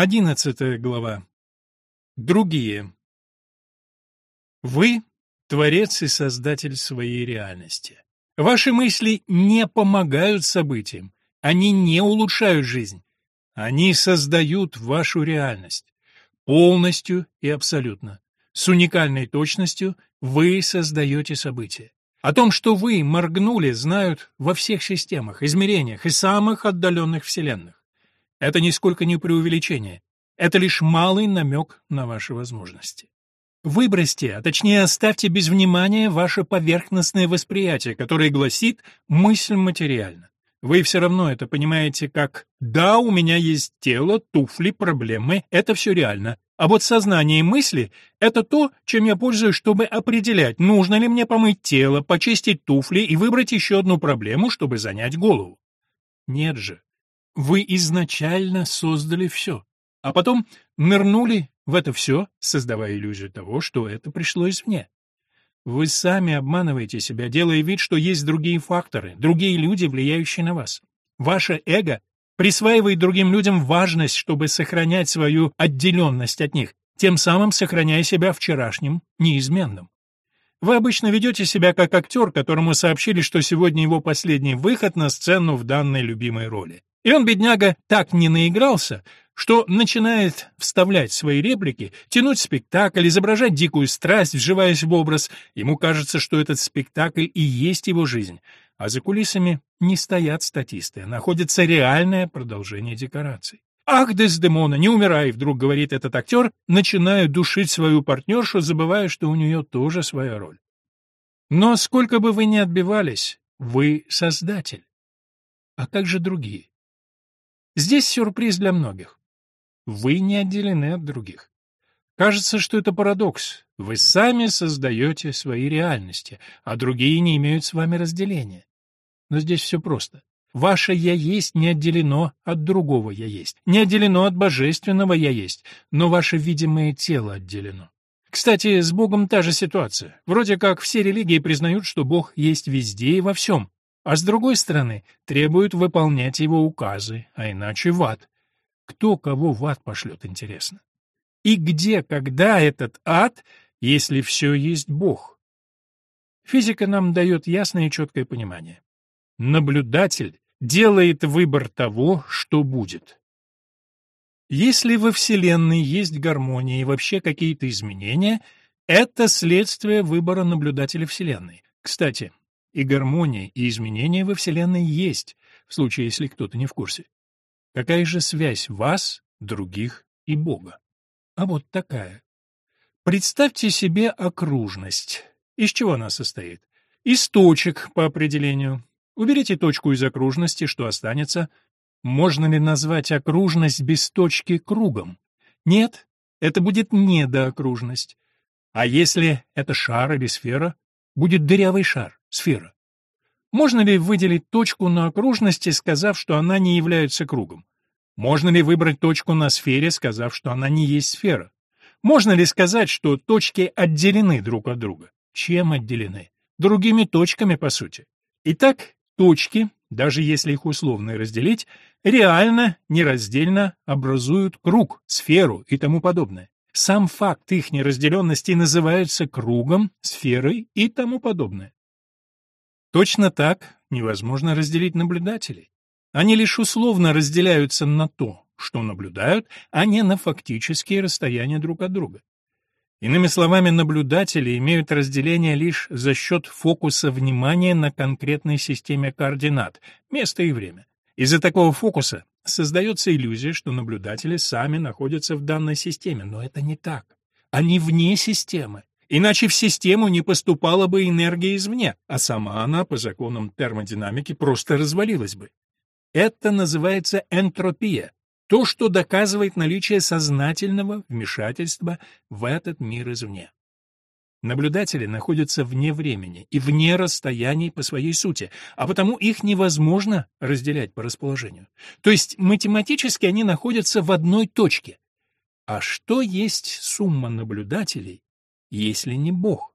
Одиннадцатая глава. Другие. Вы — творец и создатель своей реальности. Ваши мысли не помогают событиям, они не улучшают жизнь. Они создают вашу реальность. Полностью и абсолютно. С уникальной точностью вы создаете события. О том, что вы моргнули, знают во всех системах, измерениях и самых отдаленных вселенных. Это нисколько не преувеличение. Это лишь малый намек на ваши возможности. Выбросьте, а точнее оставьте без внимания ваше поверхностное восприятие, которое гласит «мысль материальна». Вы все равно это понимаете как «да, у меня есть тело, туфли, проблемы, это все реально». А вот сознание и мысли — это то, чем я пользуюсь, чтобы определять, нужно ли мне помыть тело, почистить туфли и выбрать еще одну проблему, чтобы занять голову. Нет же. Вы изначально создали все, а потом нырнули в это все, создавая иллюзию того, что это пришло извне. Вы сами обманываете себя, делая вид, что есть другие факторы, другие люди, влияющие на вас. Ваше эго присваивает другим людям важность, чтобы сохранять свою отделенность от них, тем самым сохраняя себя вчерашним, неизменным. Вы обычно ведете себя как актер, которому сообщили, что сегодня его последний выход на сцену в данной любимой роли. И он, бедняга, так не наигрался, что начинает вставлять свои реплики, тянуть спектакль, изображать дикую страсть, вживаясь в образ. Ему кажется, что этот спектакль и есть его жизнь. А за кулисами не стоят статисты, находится реальное продолжение декораций. «Ах, Дездемона, не умирай!» — вдруг говорит этот актер, начиная душить свою партнершу, забывая, что у нее тоже своя роль. Но сколько бы вы ни отбивались, вы создатель. А как же другие? Здесь сюрприз для многих. Вы не отделены от других. Кажется, что это парадокс. Вы сами создаете свои реальности, а другие не имеют с вами разделения. Но здесь все просто. Ваше «я есть» не отделено от другого «я есть», не отделено от божественного «я есть», но ваше видимое тело отделено. Кстати, с Богом та же ситуация. Вроде как все религии признают, что Бог есть везде и во всем, а с другой стороны требуют выполнять его указы, а иначе в ад. Кто кого в ад пошлет, интересно? И где, когда этот ад, если все есть Бог? Физика нам дает ясное и четкое понимание. Наблюдатель делает выбор того, что будет. Если во Вселенной есть гармония и вообще какие-то изменения, это следствие выбора наблюдателя Вселенной. Кстати, и гармония, и изменения во Вселенной есть, в случае, если кто-то не в курсе. Какая же связь вас, других и Бога? А вот такая. Представьте себе окружность. Из чего она состоит? Из точек, по определению. Уберите точку из окружности, что останется? Можно ли назвать окружность без точки кругом? Нет, это будет недоокружность. А если это шар или сфера, будет дырявый шар, сфера. Можно ли выделить точку на окружности, сказав, что она не является кругом? Можно ли выбрать точку на сфере, сказав, что она не есть сфера? Можно ли сказать, что точки отделены друг от друга? Чем отделены? Другими точками, по сути. Итак, точки, даже если их условно разделить, реально, нераздельно образуют круг, сферу и тому подобное. Сам факт их неразделенности называется кругом, сферой и тому подобное. Точно так невозможно разделить наблюдателей. Они лишь условно разделяются на то, что наблюдают, а не на фактические расстояния друг от друга. Иными словами, наблюдатели имеют разделение лишь за счет фокуса внимания на конкретной системе координат, место и время. Из-за такого фокуса создается иллюзия, что наблюдатели сами находятся в данной системе, но это не так. Они вне системы. Иначе в систему не поступала бы энергия извне, а сама она, по законам термодинамики, просто развалилась бы. Это называется энтропия, то, что доказывает наличие сознательного вмешательства в этот мир извне. Наблюдатели находятся вне времени и вне расстояний по своей сути, а потому их невозможно разделять по расположению. То есть математически они находятся в одной точке. А что есть сумма наблюдателей, если не Бог?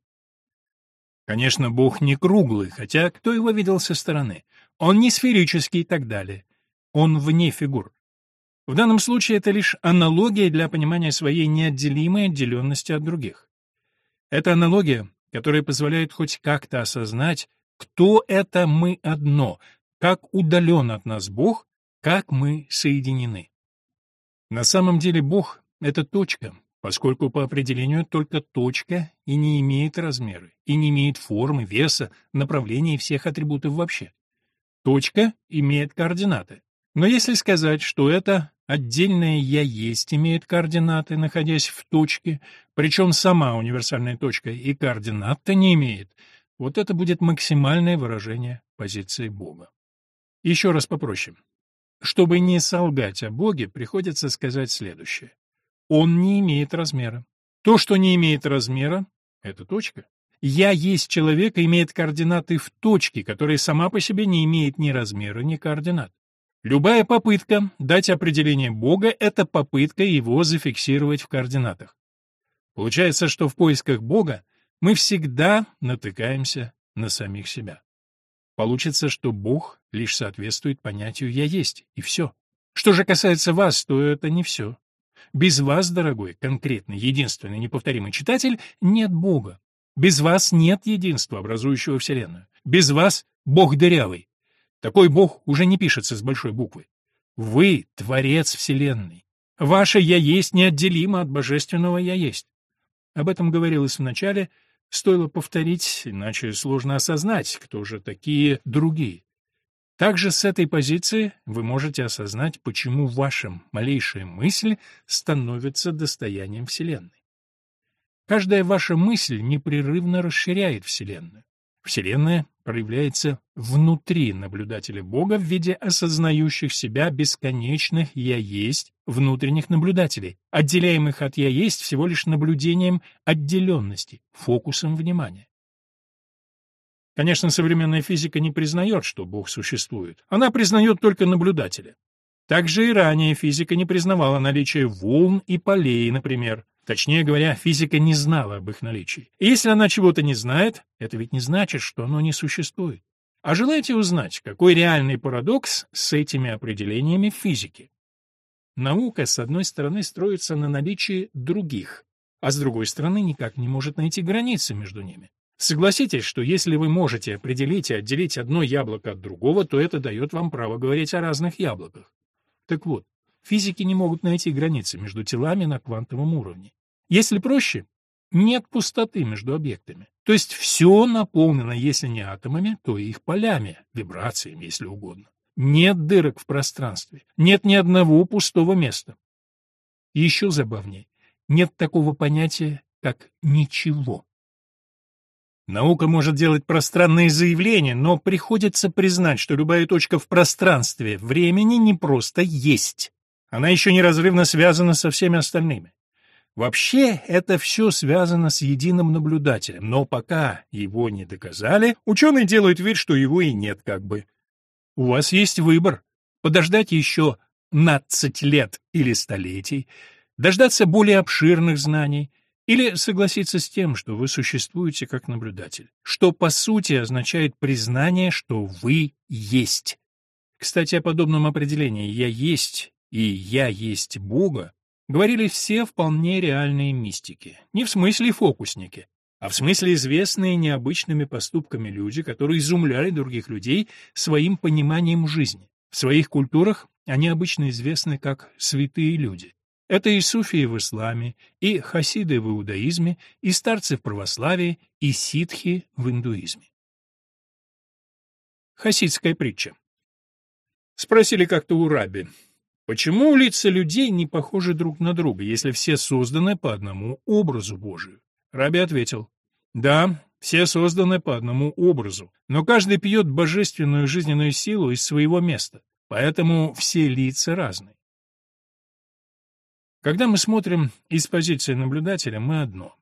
Конечно, Бог не круглый, хотя кто его видел со стороны? Он не сферический и так далее. Он вне фигур. В данном случае это лишь аналогия для понимания своей неотделимой отделенности от других. Это аналогия, которая позволяет хоть как-то осознать, кто это мы одно, как удален от нас Бог, как мы соединены. На самом деле Бог — это точка, поскольку по определению только точка и не имеет размера, и не имеет формы, веса, направления и всех атрибутов вообще. Точка имеет координаты. Но если сказать, что это отдельное «я есть» имеет координаты, находясь в точке, причем сама универсальная точка и координат-то не имеет, вот это будет максимальное выражение позиции Бога. Еще раз попроще. Чтобы не солгать о Боге, приходится сказать следующее. Он не имеет размера. То, что не имеет размера, — это точка. «Я есть человек» имеет координаты в точке, которая сама по себе не имеет ни размера, ни координат. Любая попытка дать определение Бога — это попытка его зафиксировать в координатах. Получается, что в поисках Бога мы всегда натыкаемся на самих себя. Получится, что Бог лишь соответствует понятию «я есть», и все. Что же касается вас, то это не все. Без вас, дорогой, конкретный, единственный, неповторимый читатель, нет Бога. Без вас нет единства, образующего Вселенную. Без вас Бог дырявый. Такой Бог уже не пишется с большой буквы. Вы — Творец Вселенной. Ваше «Я есть» неотделимо от божественного «Я есть». Об этом говорилось в начале, стоило повторить, иначе сложно осознать, кто же такие другие. Также с этой позиции вы можете осознать, почему ваша малейшая мысль становится достоянием Вселенной. Каждая ваша мысль непрерывно расширяет Вселенную. Вселенная проявляется внутри наблюдателя Бога в виде осознающих себя бесконечных «я есть» внутренних наблюдателей, отделяемых от «я есть» всего лишь наблюдением отделенности, фокусом внимания. Конечно, современная физика не признает, что Бог существует. Она признает только наблюдателя. Также и ранее физика не признавала наличие волн и полей, например. Точнее говоря, физика не знала об их наличии. И если она чего-то не знает, это ведь не значит, что оно не существует. А желаете узнать, какой реальный парадокс с этими определениями физики? Наука, с одной стороны, строится на наличии других, а с другой стороны, никак не может найти границы между ними. Согласитесь, что если вы можете определить и отделить одно яблоко от другого, то это дает вам право говорить о разных яблоках. Так вот, Физики не могут найти границы между телами на квантовом уровне. Если проще, нет пустоты между объектами. То есть все наполнено, если не атомами, то их полями, вибрациями, если угодно. Нет дырок в пространстве, нет ни одного пустого места. еще забавнее, нет такого понятия, как «ничего». Наука может делать пространные заявления, но приходится признать, что любая точка в пространстве времени не просто есть. Она еще неразрывно связана со всеми остальными. Вообще, это все связано с единым наблюдателем, но пока его не доказали, ученые делают вид, что его и нет как бы. У вас есть выбор. Подождать еще 15 лет или столетий, дождаться более обширных знаний, или согласиться с тем, что вы существуете как наблюдатель, что по сути означает признание, что вы есть. Кстати, о подобном определении «я есть» и «я есть Бога» говорили все вполне реальные мистики. Не в смысле фокусники, а в смысле известные необычными поступками люди, которые изумляли других людей своим пониманием жизни. В своих культурах они обычно известны как «святые люди». Это и суфии в исламе, и хасиды в иудаизме, и старцы в православии, и ситхи в индуизме. Хасидская притча. Спросили как-то у раби, Почему лица людей не похожи друг на друга, если все созданы по одному образу Божию? Раби ответил, да, все созданы по одному образу, но каждый пьет божественную жизненную силу из своего места, поэтому все лица разные. Когда мы смотрим из позиции наблюдателя, мы одно.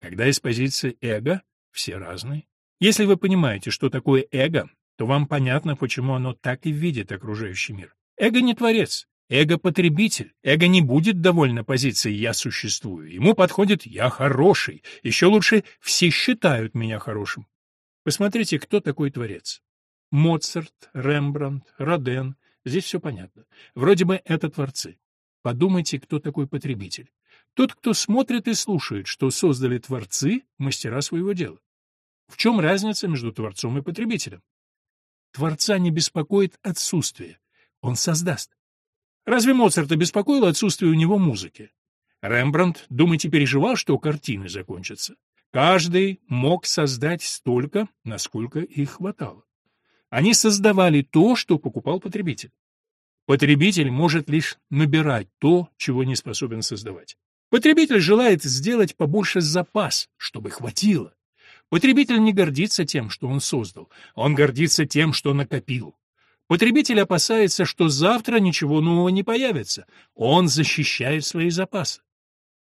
Когда из позиции эго, все разные. Если вы понимаете, что такое эго, то вам понятно, почему оно так и видит окружающий мир. Эго не творец, Эго-потребитель. Эго не будет довольно позиции «я существую». Ему подходит «я хороший». Еще лучше «все считают меня хорошим». Посмотрите, кто такой творец. Моцарт, Рембрандт, Роден. Здесь все понятно. Вроде бы это творцы. Подумайте, кто такой потребитель. Тот, кто смотрит и слушает, что создали творцы, мастера своего дела. В чем разница между творцом и потребителем? Творца не беспокоит отсутствие. Он создаст. Разве Моцарта беспокоило отсутствие у него музыки? Рембрандт, думаете, переживал, что картины закончатся? Каждый мог создать столько, насколько их хватало. Они создавали то, что покупал потребитель. Потребитель может лишь набирать то, чего не способен создавать. Потребитель желает сделать побольше запас, чтобы хватило. Потребитель не гордится тем, что он создал, он гордится тем, что накопил. Потребитель опасается, что завтра ничего нового не появится. Он защищает свои запасы.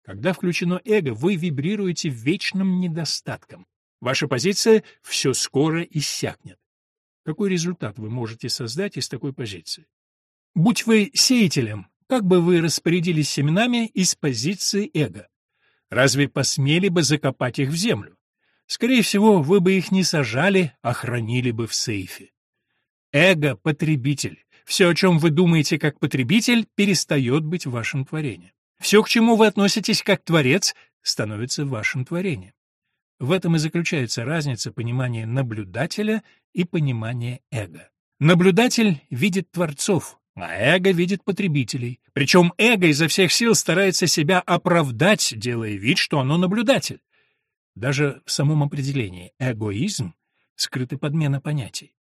Когда включено эго, вы вибрируете вечным недостатком. Ваша позиция все скоро иссякнет. Какой результат вы можете создать из такой позиции? Будь вы сеятелем, как бы вы распорядились семенами из позиции эго? Разве посмели бы закопать их в землю? Скорее всего, вы бы их не сажали, а хранили бы в сейфе. Эго — потребитель. Все, о чем вы думаете как потребитель, перестает быть вашим творением. Все, к чему вы относитесь как творец, становится вашим творением. В этом и заключается разница понимания наблюдателя и понимания эго. Наблюдатель видит творцов, а эго видит потребителей. Причем эго изо всех сил старается себя оправдать, делая вид, что оно наблюдатель. Даже в самом определении «эгоизм» скрыта подмена понятий.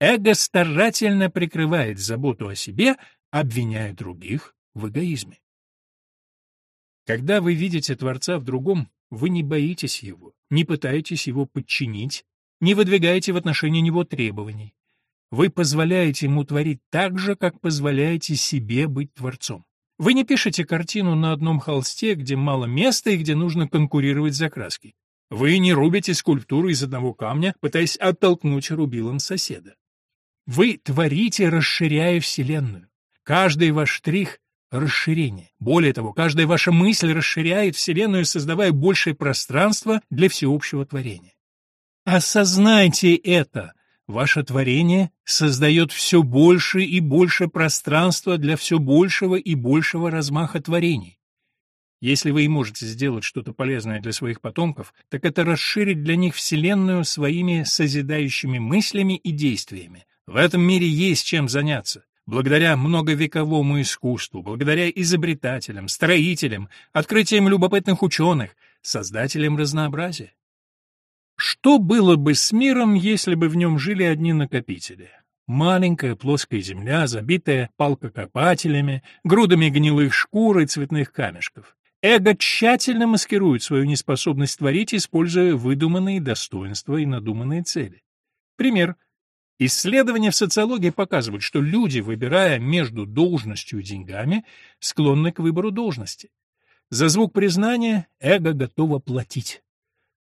Эго старательно прикрывает заботу о себе, обвиняя других в эгоизме. Когда вы видите Творца в другом, вы не боитесь его, не пытаетесь его подчинить, не выдвигаете в отношении него требований. Вы позволяете ему творить так же, как позволяете себе быть Творцом. Вы не пишете картину на одном холсте, где мало места и где нужно конкурировать за краски. Вы не рубите скульптуру из одного камня, пытаясь оттолкнуть рубилом соседа. Вы творите, расширяя Вселенную. Каждый ваш штрих — расширение. Более того, каждая ваша мысль расширяет Вселенную, создавая большее пространство для всеобщего творения. Осознайте это. Ваше творение создает все больше и больше пространства для все большего и большего размаха творений. Если вы и можете сделать что-то полезное для своих потомков, так это расширить для них Вселенную своими созидающими мыслями и действиями, в этом мире есть чем заняться. Благодаря многовековому искусству, благодаря изобретателям, строителям, открытиям любопытных ученых, создателям разнообразия. Что было бы с миром, если бы в нем жили одни накопители? Маленькая плоская земля, забитая палкокопателями, грудами гнилых шкур и цветных камешков. Эго тщательно маскирует свою неспособность творить, используя выдуманные достоинства и надуманные цели. Пример – Исследования в социологии показывают, что люди, выбирая между должностью и деньгами, склонны к выбору должности. За звук признания эго готово платить.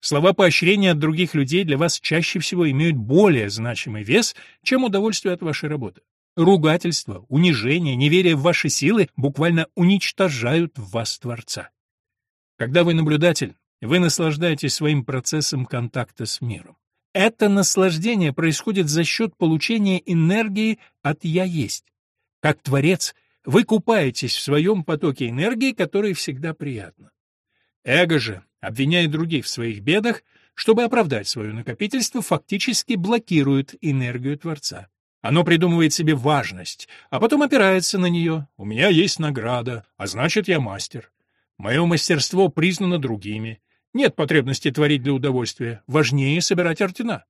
Слова поощрения от других людей для вас чаще всего имеют более значимый вес, чем удовольствие от вашей работы. Ругательство, унижение, неверие в ваши силы буквально уничтожают вас Творца. Когда вы наблюдатель, вы наслаждаетесь своим процессом контакта с миром. Это наслаждение происходит за счет получения энергии от «я есть». Как творец, вы купаетесь в своем потоке энергии, который всегда приятно. Эго же, обвиняя других в своих бедах, чтобы оправдать свое накопительство, фактически блокирует энергию Творца. Оно придумывает себе важность, а потом опирается на нее. У меня есть награда, а значит, я мастер. Мое мастерство признано другими. Нет потребности творить для удовольствия, важнее собирать ордена.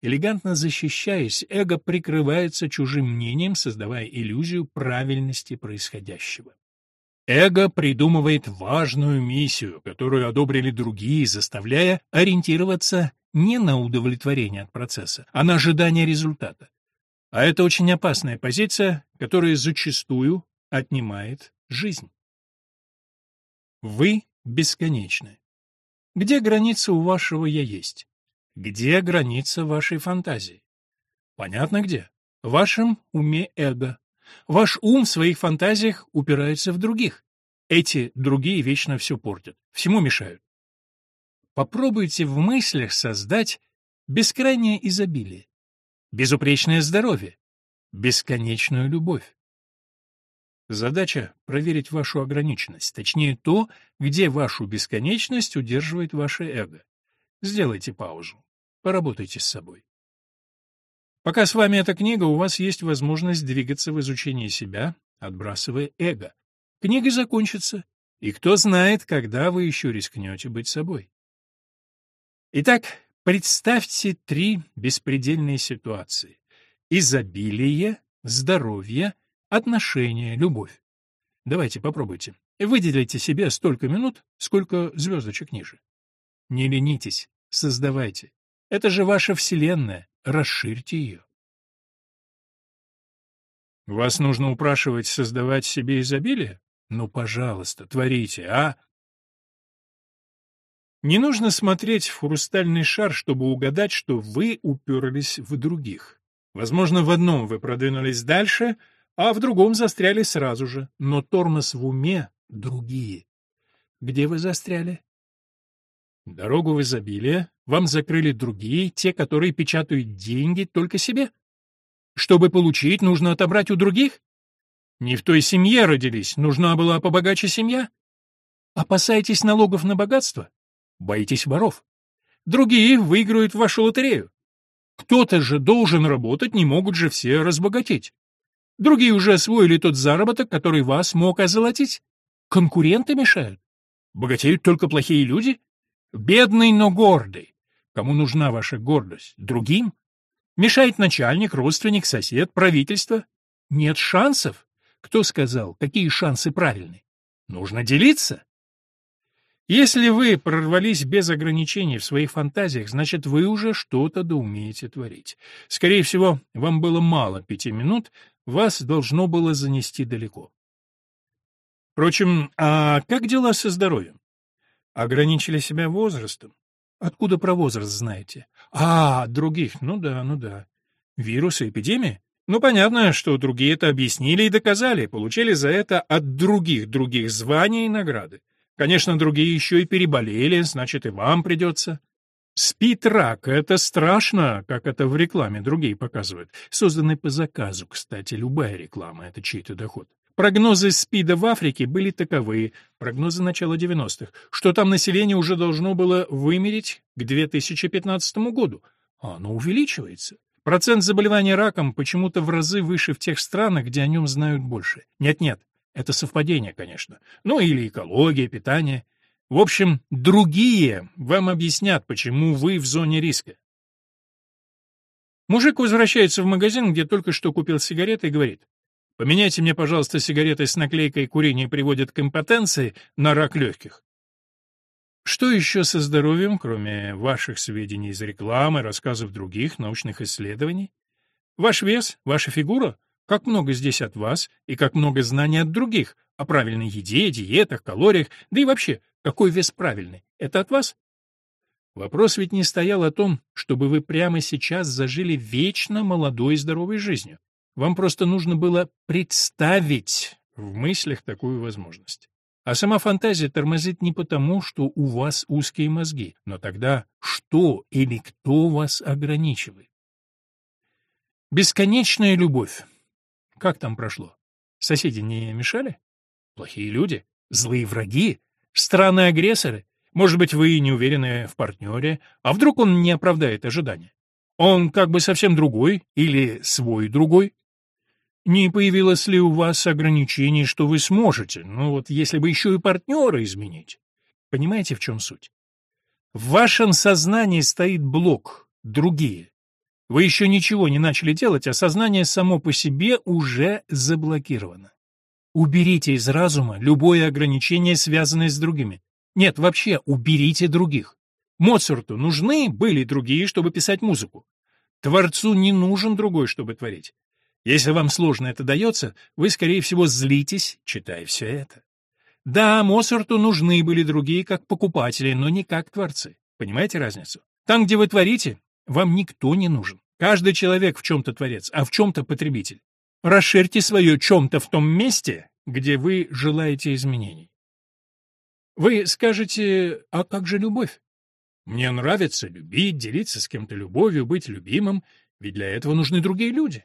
Элегантно защищаясь, эго прикрывается чужим мнением, создавая иллюзию правильности происходящего. Эго придумывает важную миссию, которую одобрили другие, заставляя ориентироваться не на удовлетворение от процесса, а на ожидание результата. А это очень опасная позиция, которая зачастую отнимает жизнь. Вы бесконечны. Где граница у вашего «я есть»? Где граница вашей фантазии? Понятно где. В вашем уме эго. Ваш ум в своих фантазиях упирается в других. Эти другие вечно все портят, всему мешают. Попробуйте в мыслях создать бескрайнее изобилие, безупречное здоровье, бесконечную любовь. Задача — проверить вашу ограниченность, точнее то, где вашу бесконечность удерживает ваше эго. Сделайте паузу. Поработайте с собой. Пока с вами эта книга, у вас есть возможность двигаться в изучении себя, отбрасывая эго. Книга закончится, и кто знает, когда вы еще рискнете быть собой. Итак, представьте три беспредельные ситуации. Изобилие, здоровье, отношения, любовь. Давайте попробуйте. Выделите себе столько минут, сколько звездочек ниже. Не ленитесь, создавайте. Это же ваша вселенная, расширьте ее. Вас нужно упрашивать создавать себе изобилие? Ну, пожалуйста, творите, а? Не нужно смотреть в хрустальный шар, чтобы угадать, что вы уперлись в других. Возможно, в одном вы продвинулись дальше, а в другом застряли сразу же, но тормоз в уме — другие. Где вы застряли? Дорогу в изобилие вам закрыли другие, те, которые печатают деньги только себе. Чтобы получить, нужно отобрать у других? Не в той семье родились, нужна была побогаче семья? Опасаетесь налогов на богатство? Боитесь воров? Другие выиграют вашу лотерею. Кто-то же должен работать, не могут же все разбогатеть. Другие уже освоили тот заработок, который вас мог озолотить. Конкуренты мешают. Богатеют только плохие люди? Бедный, но гордый. Кому нужна ваша гордость? Другим? Мешает начальник, родственник, сосед, правительство? Нет шансов? Кто сказал, какие шансы правильны? Нужно делиться. Если вы прорвались без ограничений в своих фантазиях, значит, вы уже что-то да умеете творить. Скорее всего, вам было мало пяти минут, вас должно было занести далеко. Впрочем, а как дела со здоровьем? Ограничили себя возрастом? Откуда про возраст знаете? А, других, ну да, ну да. Вирусы, эпидемии? Ну, понятно, что другие это объяснили и доказали, получили за это от других других звания и награды. Конечно, другие еще и переболели, значит, и вам придется. Спид-рак — это страшно, как это в рекламе другие показывают. Созданный по заказу, кстати, любая реклама — это чей-то доход. Прогнозы СПИДа в Африке были таковы, прогнозы начала 90-х, что там население уже должно было вымереть к 2015 году, а оно увеличивается. Процент заболевания раком почему-то в разы выше в тех странах, где о нем знают больше. Нет-нет, это совпадение, конечно. Ну или экология, питание. В общем, другие вам объяснят, почему вы в зоне риска. Мужик возвращается в магазин, где только что купил сигареты, и говорит, «Поменяйте мне, пожалуйста, сигареты с наклейкой «Курение приводит к импотенции» на рак легких». Что еще со здоровьем, кроме ваших сведений из рекламы, рассказов других, научных исследований? Ваш вес, ваша фигура — как много здесь от вас и как много знаний от других о правильной еде, диетах, калориях, да и вообще, какой вес правильный? Это от вас? Вопрос ведь не стоял о том, чтобы вы прямо сейчас зажили вечно молодой и здоровой жизнью. Вам просто нужно было представить в мыслях такую возможность. А сама фантазия тормозит не потому, что у вас узкие мозги, но тогда что или кто вас ограничивает? Бесконечная любовь. Как там прошло? Соседи не мешали? Плохие люди? Злые враги? Странные агрессоры? Может быть, вы не уверены в партнере, а вдруг он не оправдает ожидания? Он как бы совсем другой или свой другой? Не появилось ли у вас ограничений, что вы сможете? Ну вот если бы еще и партнера изменить. Понимаете, в чем суть? В вашем сознании стоит блок «другие». Вы еще ничего не начали делать, а сознание само по себе уже заблокировано. Уберите из разума любое ограничение, связанное с другими. Нет, вообще, уберите других. Моцарту нужны были другие, чтобы писать музыку. Творцу не нужен другой, чтобы творить. Если вам сложно это дается, вы, скорее всего, злитесь, читая все это. Да, Моцарту нужны были другие как покупатели, но не как творцы. Понимаете разницу? Там, где вы творите, вам никто не нужен. Каждый человек в чем-то творец, а в чем-то потребитель. Расширьте свое чем-то в том месте, где вы желаете изменений. Вы скажете, а как же любовь? Мне нравится любить, делиться с кем-то любовью, быть любимым, ведь для этого нужны другие люди.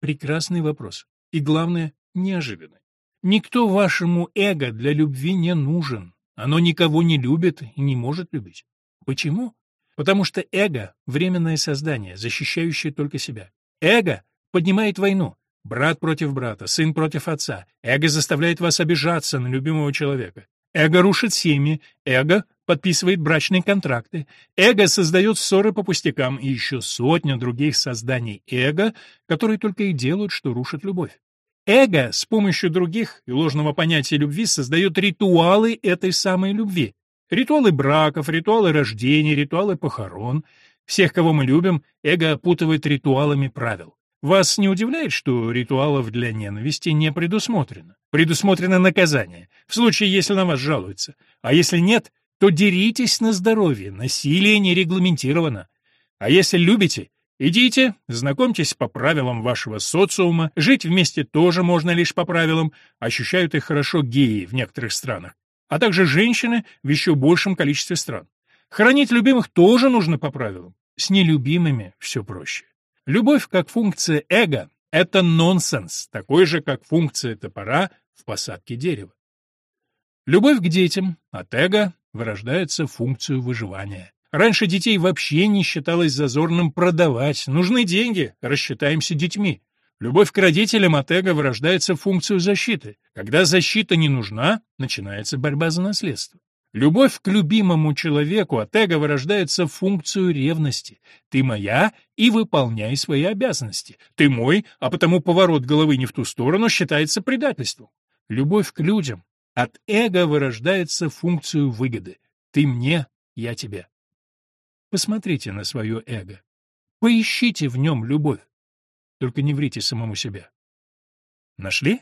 Прекрасный вопрос. И главное, неожиданный. Никто вашему эго для любви не нужен. Оно никого не любит и не может любить. Почему? Потому что эго — временное создание, защищающее только себя. Эго поднимает войну. Брат против брата, сын против отца. Эго заставляет вас обижаться на любимого человека. Эго рушит семьи. Эго подписывает брачные контракты. Эго создает ссоры по пустякам и еще сотня других созданий эго, которые только и делают, что рушат любовь. Эго с помощью других и ложного понятия любви создает ритуалы этой самой любви. Ритуалы браков, ритуалы рождения, ритуалы похорон. Всех, кого мы любим, эго опутывает ритуалами правил. Вас не удивляет, что ритуалов для ненависти не предусмотрено? Предусмотрено наказание, в случае, если на вас жалуются. А если нет, то деритесь на здоровье, насилие не регламентировано. А если любите, идите, знакомьтесь по правилам вашего социума, жить вместе тоже можно лишь по правилам, ощущают их хорошо геи в некоторых странах, а также женщины в еще большем количестве стран. Хранить любимых тоже нужно по правилам, с нелюбимыми все проще. Любовь как функция эго — это нонсенс, такой же, как функция топора в посадке дерева. Любовь к детям от эго вырождается в функцию выживания. Раньше детей вообще не считалось зазорным продавать. Нужны деньги, рассчитаемся детьми. Любовь к родителям от эго вырождается в функцию защиты. Когда защита не нужна, начинается борьба за наследство. Любовь к любимому человеку от эго вырождается в функцию ревности. Ты моя и выполняй свои обязанности. Ты мой, а потому поворот головы не в ту сторону считается предательством. Любовь к людям от эго вырождается в функцию выгоды. Ты мне, я тебе. Посмотрите на свое эго. Поищите в нем любовь. Только не врите самому себе. Нашли?